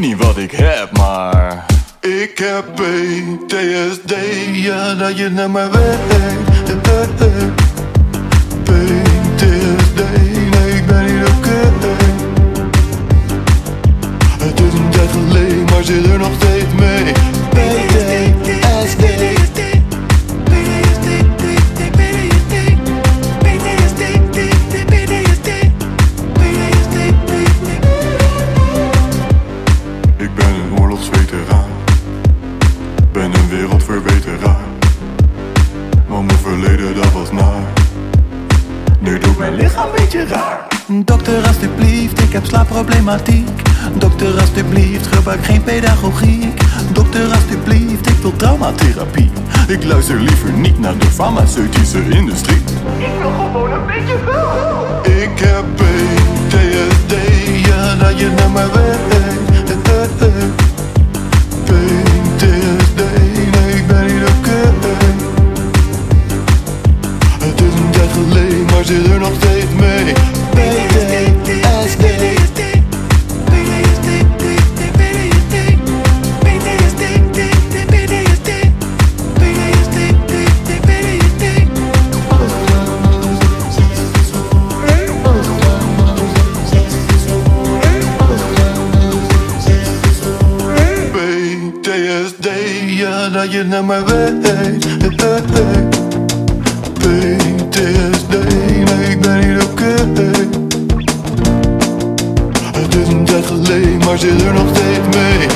ik heb, maar ik heb PTSD, ja dat je naar mij weet. PTSD, nee ik ben niet oké. Het is een tijd geleden, maar zit er nog steeds mee. Een wereldverbeteraar. Maar mijn verleden dat was naar. Nu doet mijn lichaam een beetje raar. Dokter alstublieft, ik heb slaapproblematiek Dokter alstublieft, gebruik geen pedagogiek Dokter alstublieft, ik wil traumatherapie Ik luister liever niet naar de farmaceutische industrie. Ik wil gewoon een beetje hulp. Ik heb dat je naar mij weet. PTSD, nee ik ben niet oké. Het is een tijd geleden, maar zit er nog steeds mee.